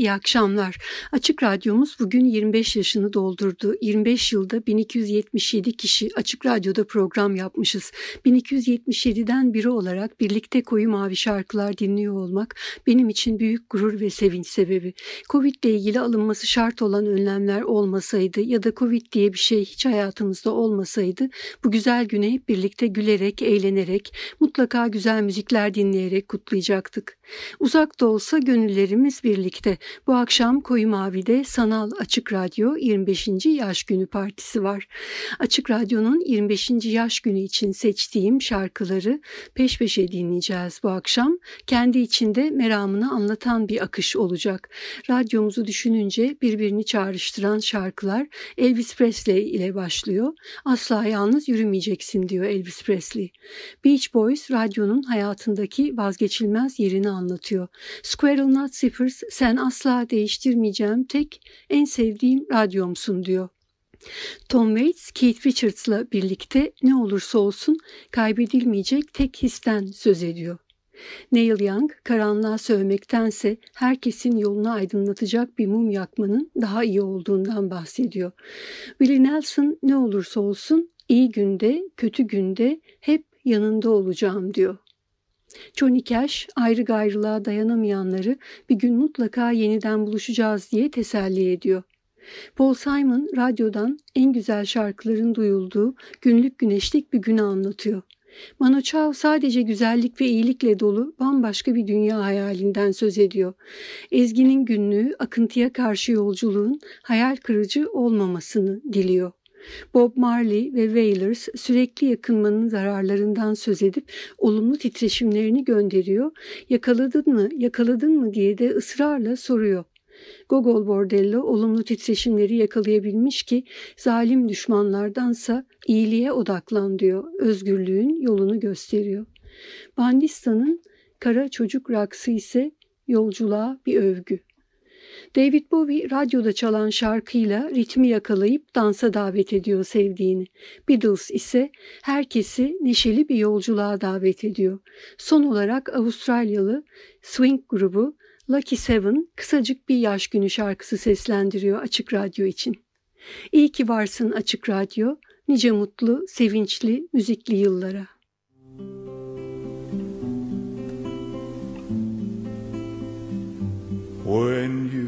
iyi akşamlar. Açık Radyomuz bugün 25 yaşını doldurdu. 25 yılda 1277 kişi Açık Radyo'da program yapmışız. 1277'den biri olarak birlikte koyu mavi şarkılar dinliyor olmak benim için büyük gurur ve sevinç sebebi. Covid ile ilgili alınması şart olan önlemler olmasaydı ya da Covid diye bir şey hiç hayatımızda olmasaydı bu güzel güne hep birlikte gülerek, eğlenerek, mutlaka güzel müzikler dinleyerek kutlayacaktık. Uzak da olsa gönüllerimiz birlikte. Bu akşam Koyu Mavi'de Sanal Açık Radyo 25. Yaş Günü Partisi var. Açık Radyo'nun 25. yaş günü için seçtiğim şarkıları peş peşe dinleyeceğiz bu akşam. Kendi içinde meramını anlatan bir akış olacak. Radyomuzu düşününce birbirini çağrıştıran şarkılar Elvis Presley ile başlıyor. Asla yalnız yürümeyeceksin diyor Elvis Presley. Beach Boys radyonun hayatındaki vazgeçilmez yerini anlatıyor. Squirrel Nut Zippers sen asla değiştirmeyeceğim tek en sevdiğim radyomsun diyor. Tom Waits, Keith Richards'la birlikte ne olursa olsun kaybedilmeyecek tek histen söz ediyor. Neil Young, karanlığa sövmektense herkesin yolunu aydınlatacak bir mum yakmanın daha iyi olduğundan bahsediyor. Willie Nelson ne olursa olsun iyi günde, kötü günde hep yanında olacağım diyor. Johnny Cash ayrı gayrılığa dayanamayanları bir gün mutlaka yeniden buluşacağız diye teselli ediyor. Paul Simon radyodan en güzel şarkıların duyulduğu günlük güneşlik bir günü anlatıyor. Manu Chao sadece güzellik ve iyilikle dolu bambaşka bir dünya hayalinden söz ediyor. Ezgi'nin günlüğü akıntıya karşı yolculuğun hayal kırıcı olmamasını diliyor. Bob Marley ve Wailers sürekli yakınmanın zararlarından söz edip olumlu titreşimlerini gönderiyor. Yakaladın mı, yakaladın mı diye de ısrarla soruyor. Gogol Bordello olumlu titreşimleri yakalayabilmiş ki zalim düşmanlardansa iyiliğe odaklan diyor. Özgürlüğün yolunu gösteriyor. Bandista'nın Kara Çocuk Raksı ise yolculuğa bir övgü. David Bowie radyoda çalan şarkıyla ritmi yakalayıp dansa davet ediyor sevdiğini. Beatles ise herkesi neşeli bir yolculuğa davet ediyor. Son olarak Avustralyalı swing grubu Lucky Seven kısacık bir yaş günü şarkısı seslendiriyor Açık Radyo için. İyi ki varsın Açık Radyo, nice mutlu, sevinçli, müzikli yıllara. When you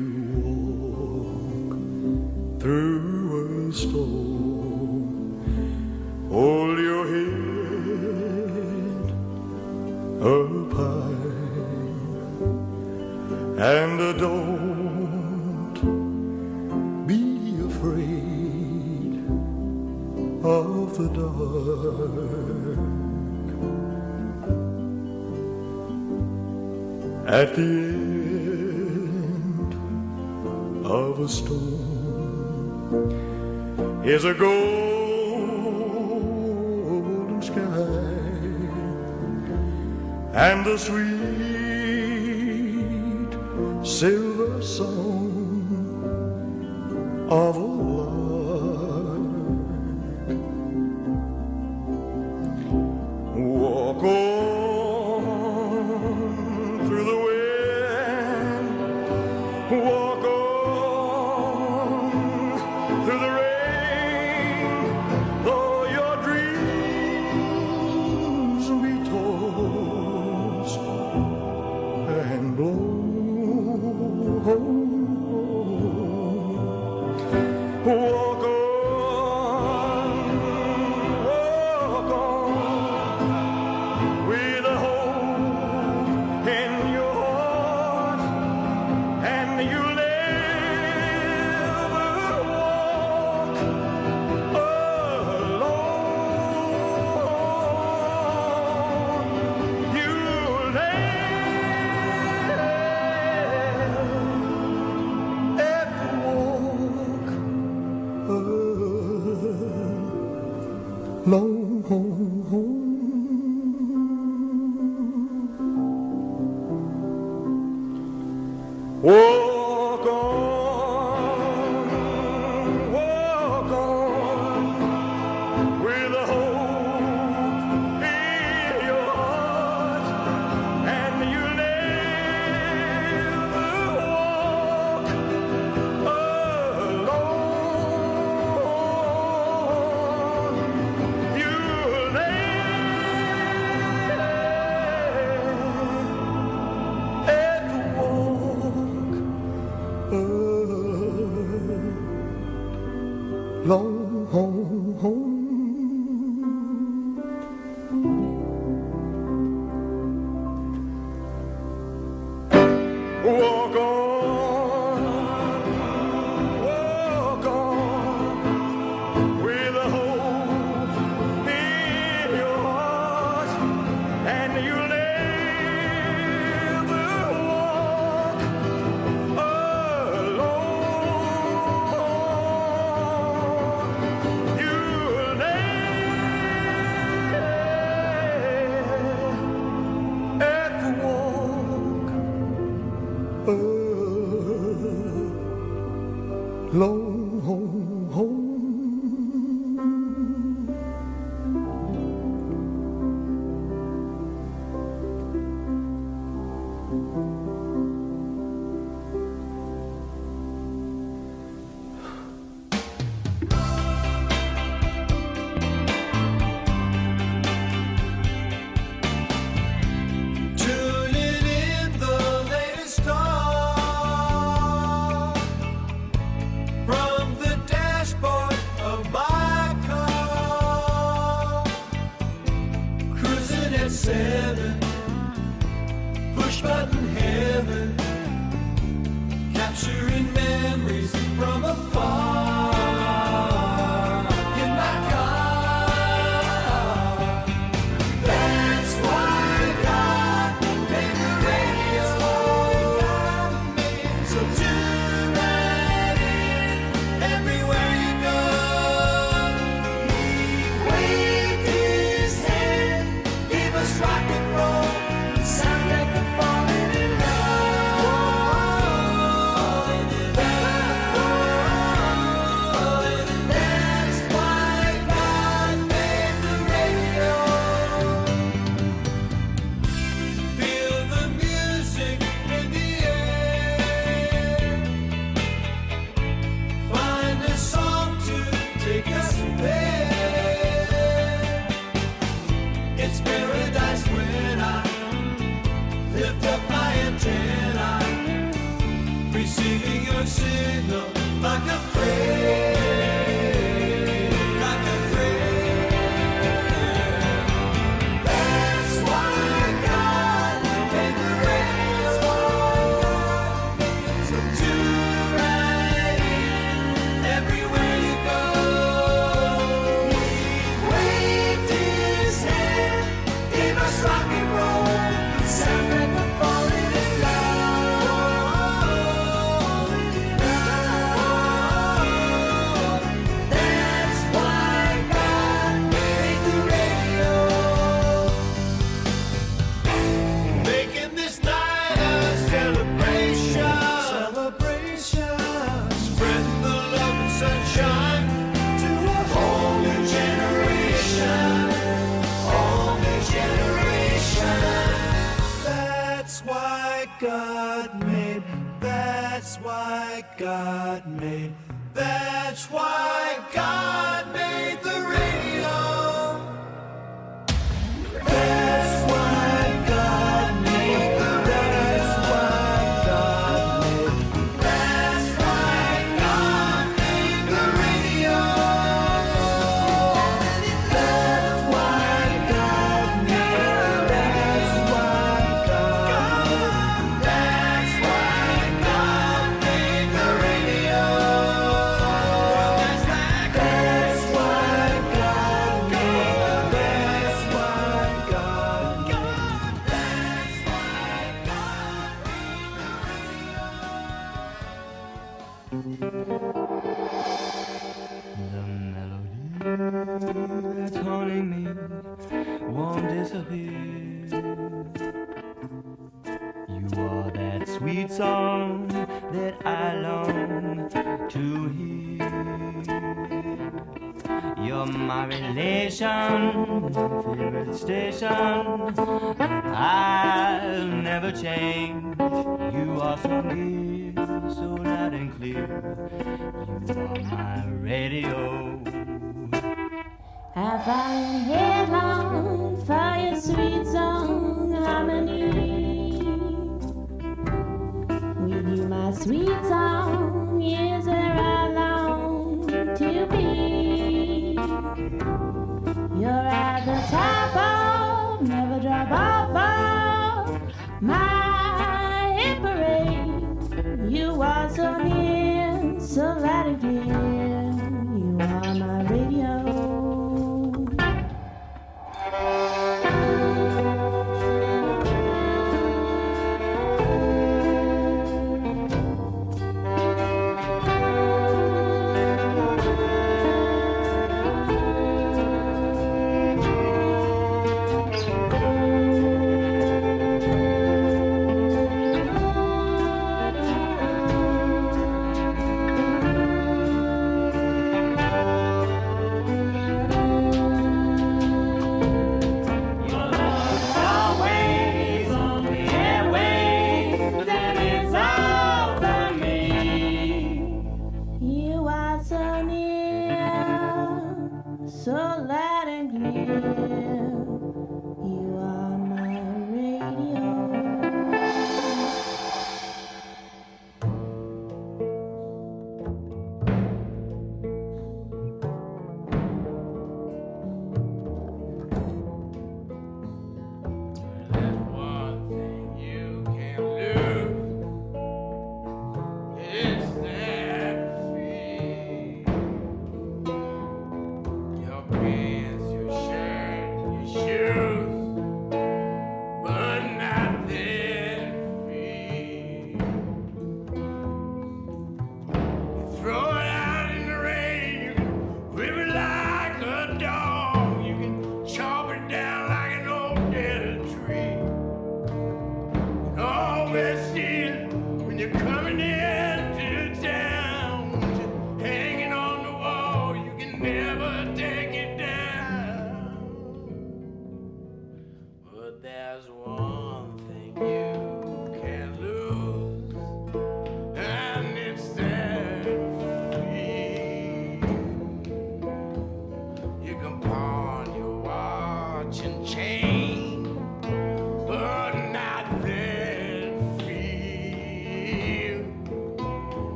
Lord.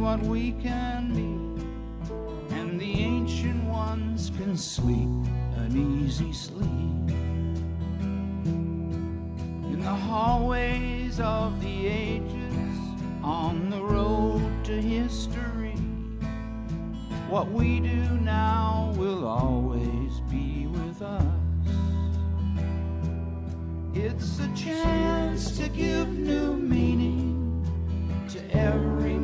What we can be, and the ancient ones can sleep an easy sleep. In the hallways of the ages, on the road to history, what we do now will always be with us. It's a chance to give new meaning to every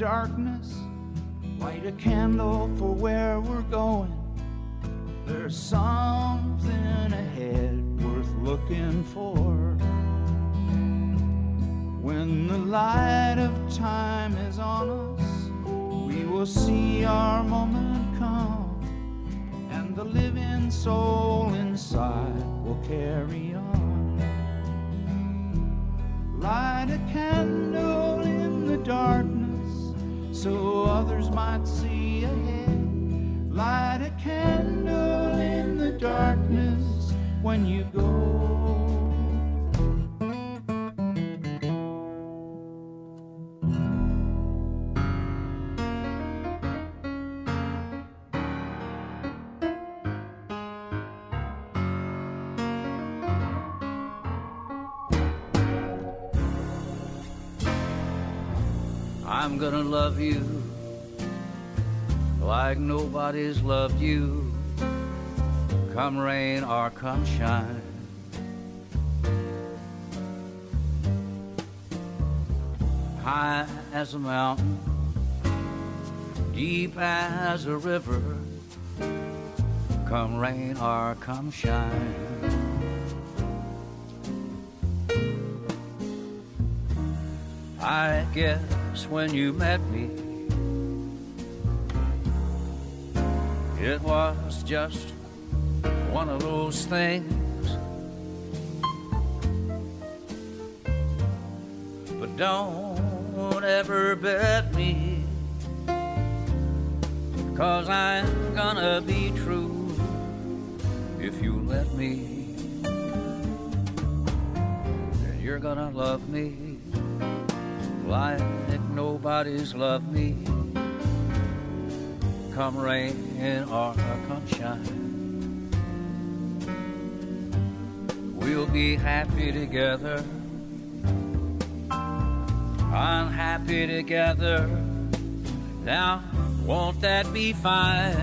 darkness, light a candle for where we're going. There's something ahead worth looking for. When the light of time is on us, we will see our moment come, and the living soul inside will carry on. Light a candle in the darkness so others might see ahead. Light a candle in the darkness when you go. I'm gonna love you like nobody's loved you. Come rain or come shine. High as a mountain, deep as a river. Come rain or come shine. I guess when you met me, it was just one of those things. But don't ever bet me, cause I'm gonna be true if you let me. And you're gonna love me like nobody's loved me. Come rain or come shine. We'll be happy together, unhappy together. Now, won't that be fine?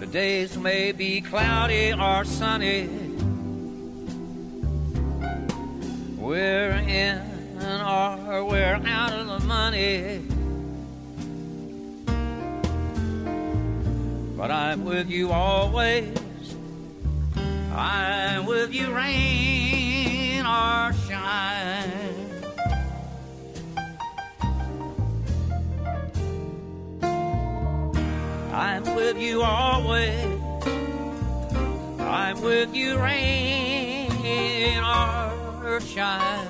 The days may be cloudy or sunny. We're in or we're out of the money. But I'm with you always. I'm with you, rain or shine. I'm with you always. I'm with you, rain or shine.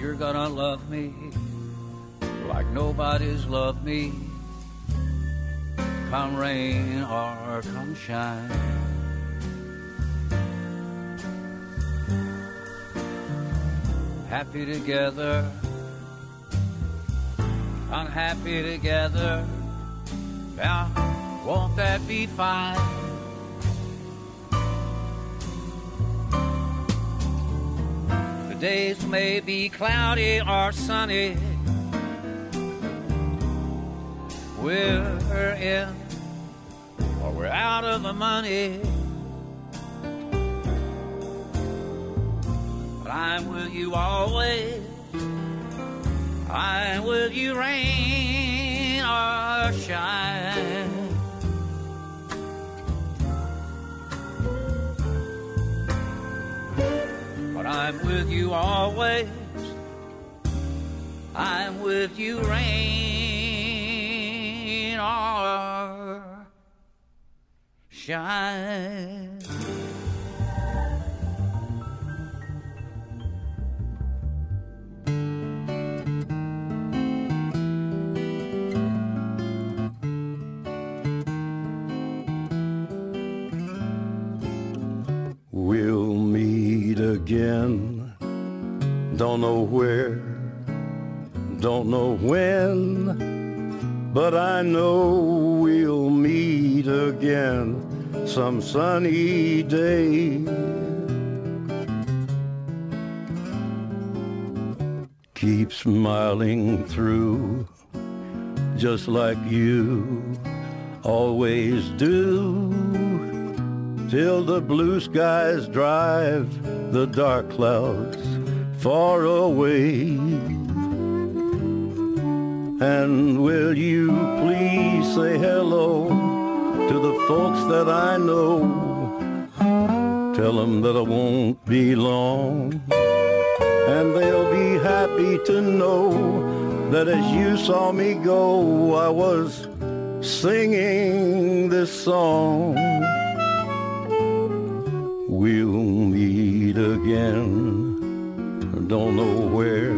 You're gonna love me like nobody's loved me. Come rain or come shine. Happy together, unhappy together. Yeah, won't that be fine? The days may be cloudy or sunny. We're in or we're out of the money. I'm with you always. I'm with you, rain or shine. But I'm with you always. I'm with you, rain or shine. Again. Don't know where, don't know when, but I know we'll meet again some sunny day. Keep smiling through, just like you always do till the blue skies drive the dark clouds far away. And will you please say hello to the folks that I know? Tell them that I won't be long. And they'll be happy to know that as you saw me go, I was singing this song. We'll meet again. Don't know where,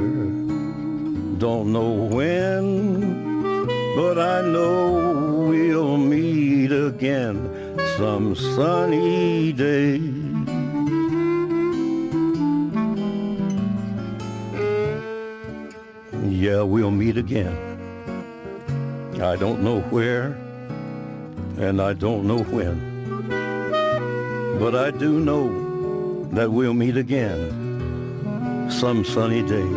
don't know when, but I know we'll meet again some sunny day. Yeah, we'll meet again. I don't know where, and I don't know when. But I do know that we'll meet again some sunny day.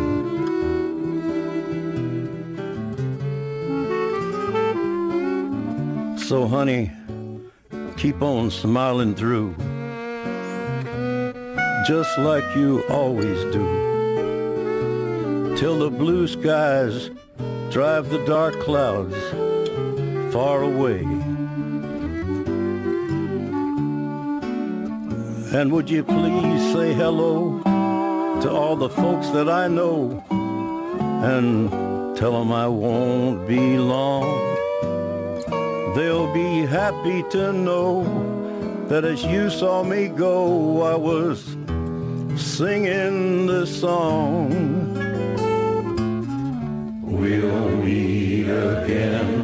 So, honey, keep on smiling through, just like you always do, till the blue skies drive the dark clouds far away. And would you please say hello to all the folks that I know and tell them I won't be long. They'll be happy to know that as you saw me go, I was singing this song. We'll meet again.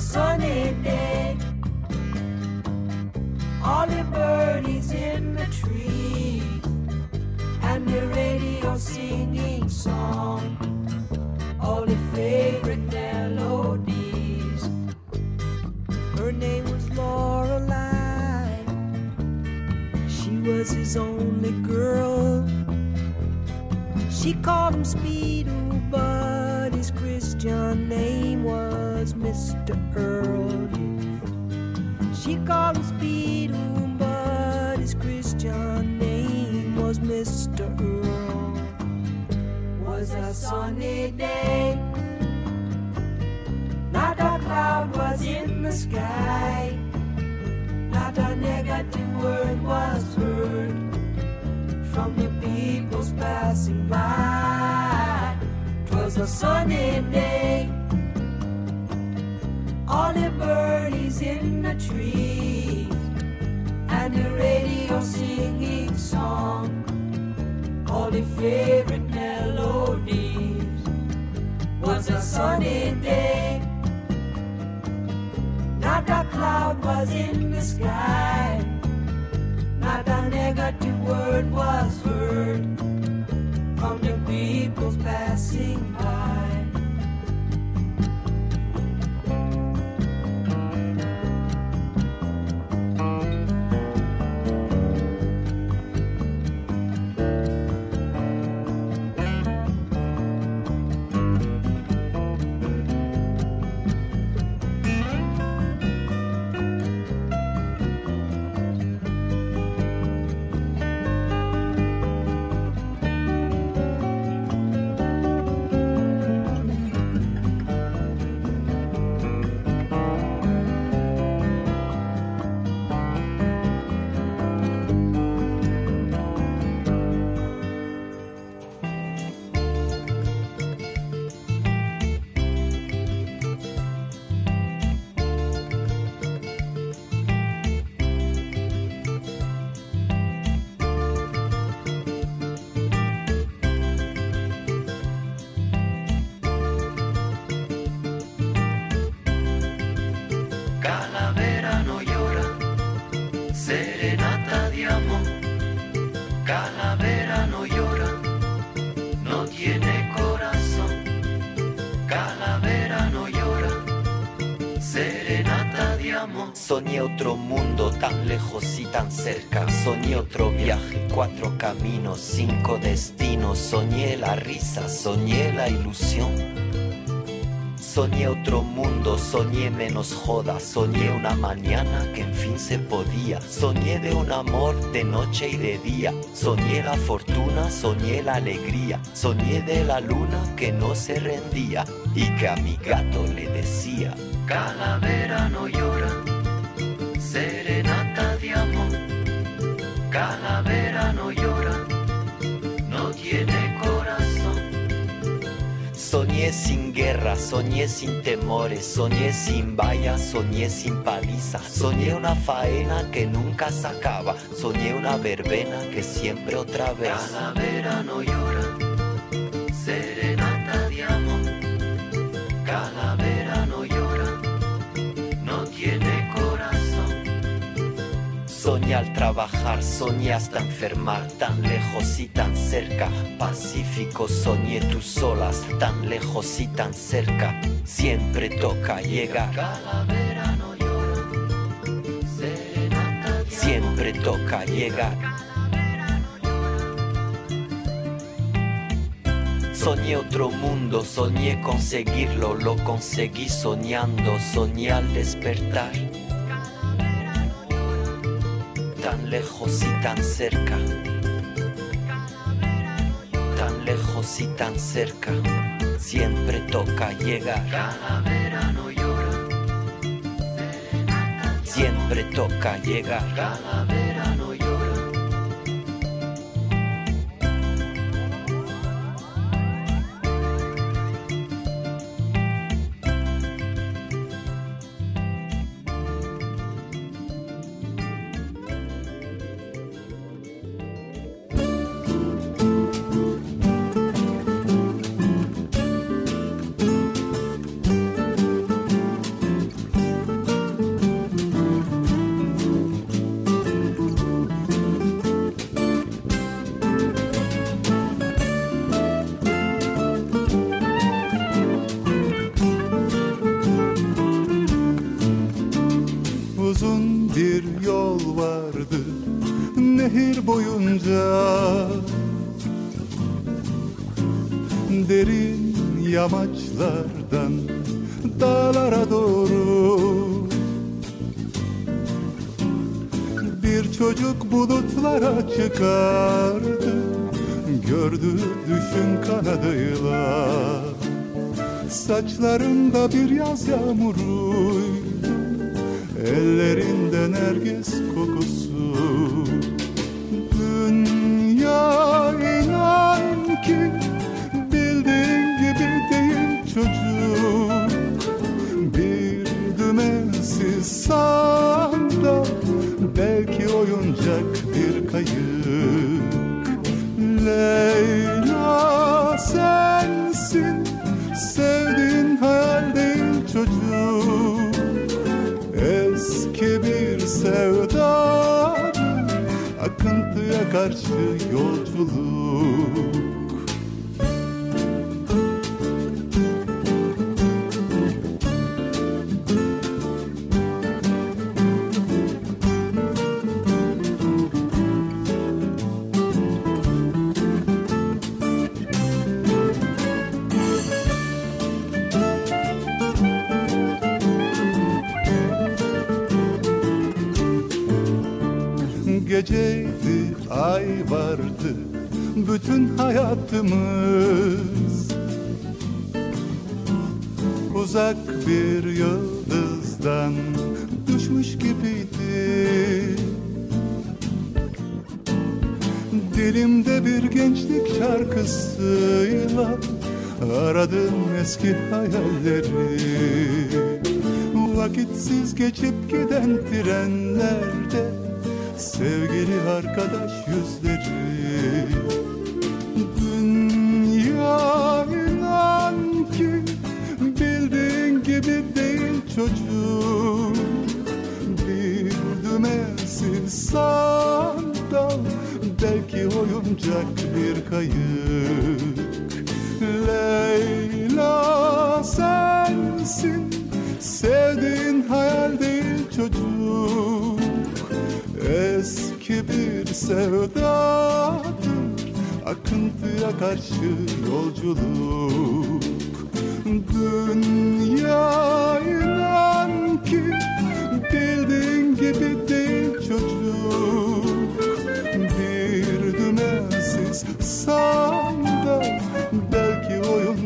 Sunny day. All the birdies in the trees and the radio singing song. All the favorite melodies. Her name was Lorelei. She was his only girl. She called him Speedo, but Christian name was Mr. Earl. She called him Speedo, but his Christian name was Mr. Earl. Was a sunny day. Not a cloud was in the sky. Not a negative word was heard from the peoples passing by. 'Twas a sunny day. All the birdies in the trees and the radio singing song. All the favorite melodies. Was a sunny day. Not a cloud was in the sky. Not a negative word was heard from the peoples passing by. Otro mundo tan lejos y tan cerca. Soñé otro viaje, cuatro caminos, cinco destinos. Soñé la risa, soñé la ilusión. Soñé otro mundo, soñé menos joda, soñé una mañana que en fin se podía, soñé de un amor de noche y de día, soñé la fortuna, soñé la alegría, soñé de la luna que no se rendía y que a mi gato le decía, Calavera no llora, serenata de amor. Calavera no llora, no tiene corazón. Soñé sin guerra, soñé sin temores, soñé sin vallas, soñé sin paliza, soñé una faena que nunca se acaba, soñé una verbena que siempre otra vez. Calavera no llora, soñé al trabajar, soñé hasta enfermar, tan lejos y tan cerca. Pacífico soñé tus olas, tan lejos y tan cerca. Siempre toca llegar. Siempre toca llegar. Soñé otro mundo, soñé conseguirlo, lo conseguí soñando, soñé al despertar tan lejos y tan cerca, tan lejos y tan cerca, siempre toca llegar. Calavera no llora, siempre toca llegar. Calavera saçlarında bir yaz yağmuru.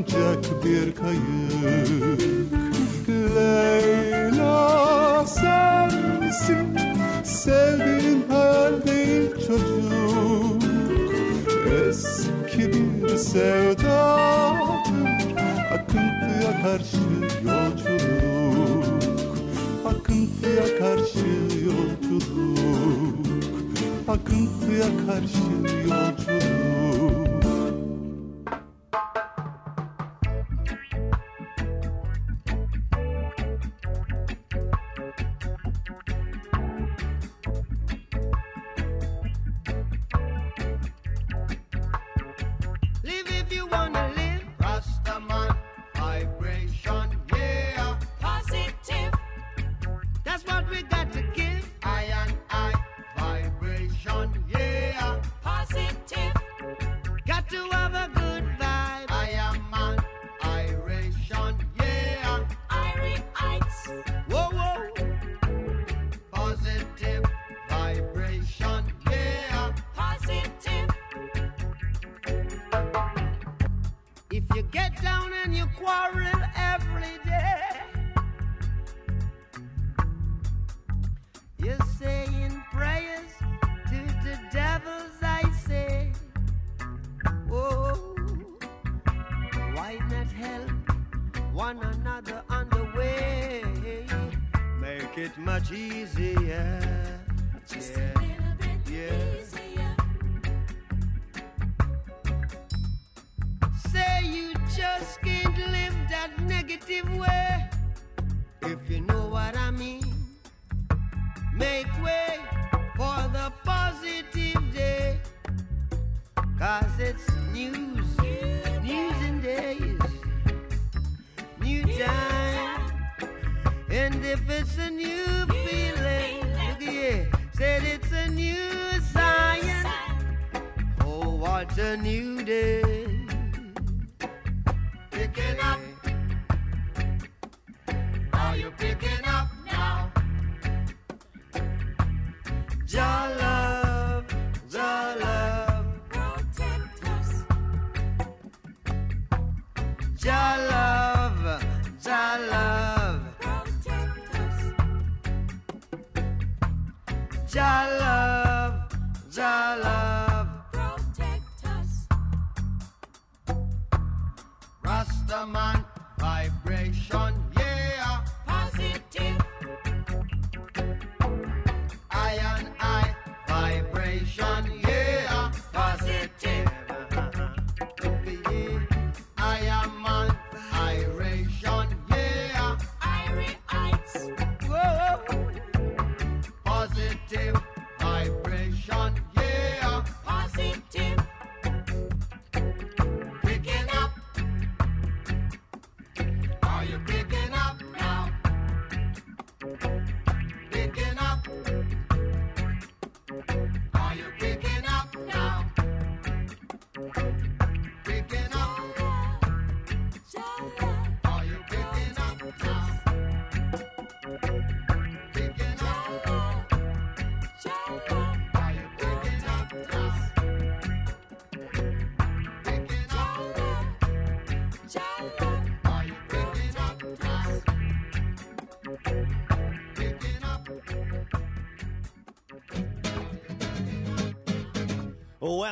ancak bir kayık. Leyla sen misin sevdiğim her değil çocuk. Eski bir sevdadır akıntıya karşı yolculuk. Akıntıya karşı yolculuk Akıntıya karşı yolculuk.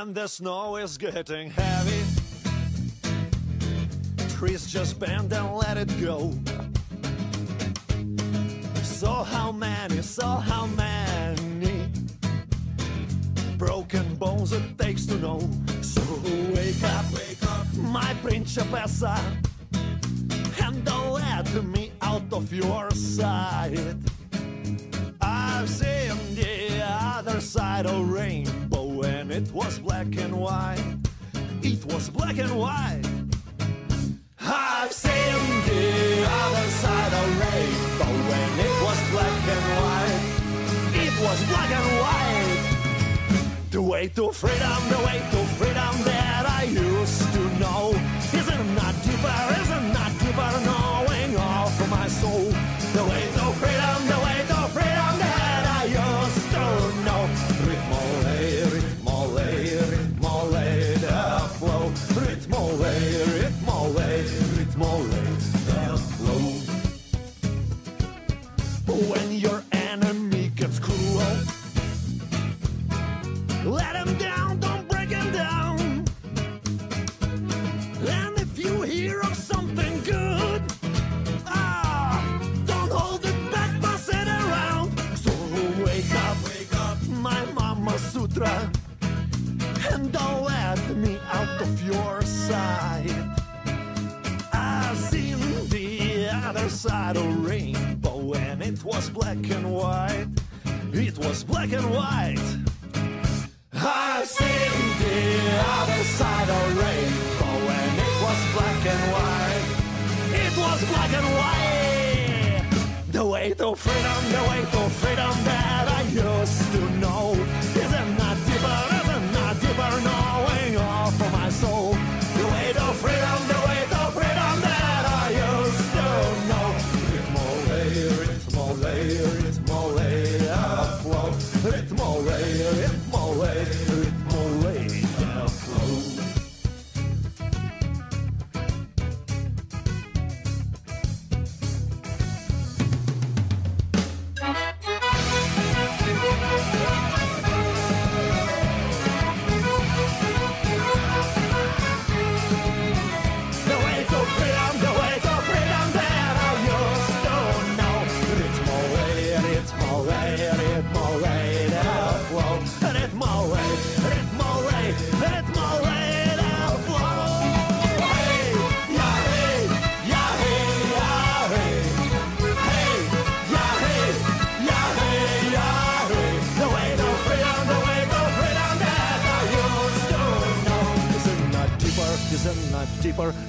And the snow is getting heavy. Trees just bend and let it go. So how many, so how many broken bones it takes to know. So wake up, wake up, my princess, and don't let me out of your sight. I've seen the other side of rainbow. It was black and white. It was black and white. I've seen the other side of rainbow when it was black and white. It was black and white. The way to freedom, the way to freedom that I used to know. Isn't not deeper, isn't not deeper knowing all for my soul.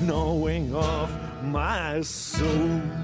Knowing of my soul.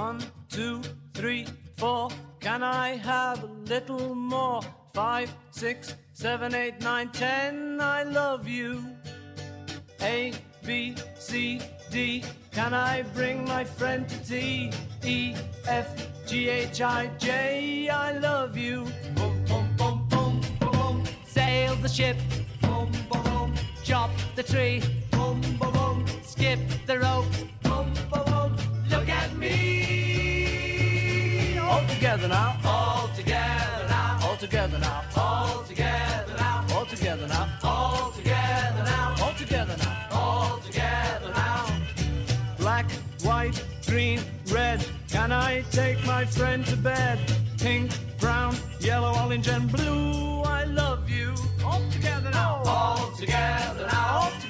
One, two, three, four. Can I have a little more? Five, six, seven, eight, nine, ten. I love you. A, B, C, D. Can I bring my friend to tea? E, F, G, H, I, J. I love you. Boom, boom, boom, boom, boom. boom. Sail the ship. Boom, boom, boom. Chop the tree. Boom, boom, boom. Skip the rope. Together now. All together now. All together now. All together now. All together now. All together now. All together now. All together now. Black, white, green, red. Can I take my friend to bed? Pink, brown, yellow, orange, and blue. I love you. All together now. All together now. All together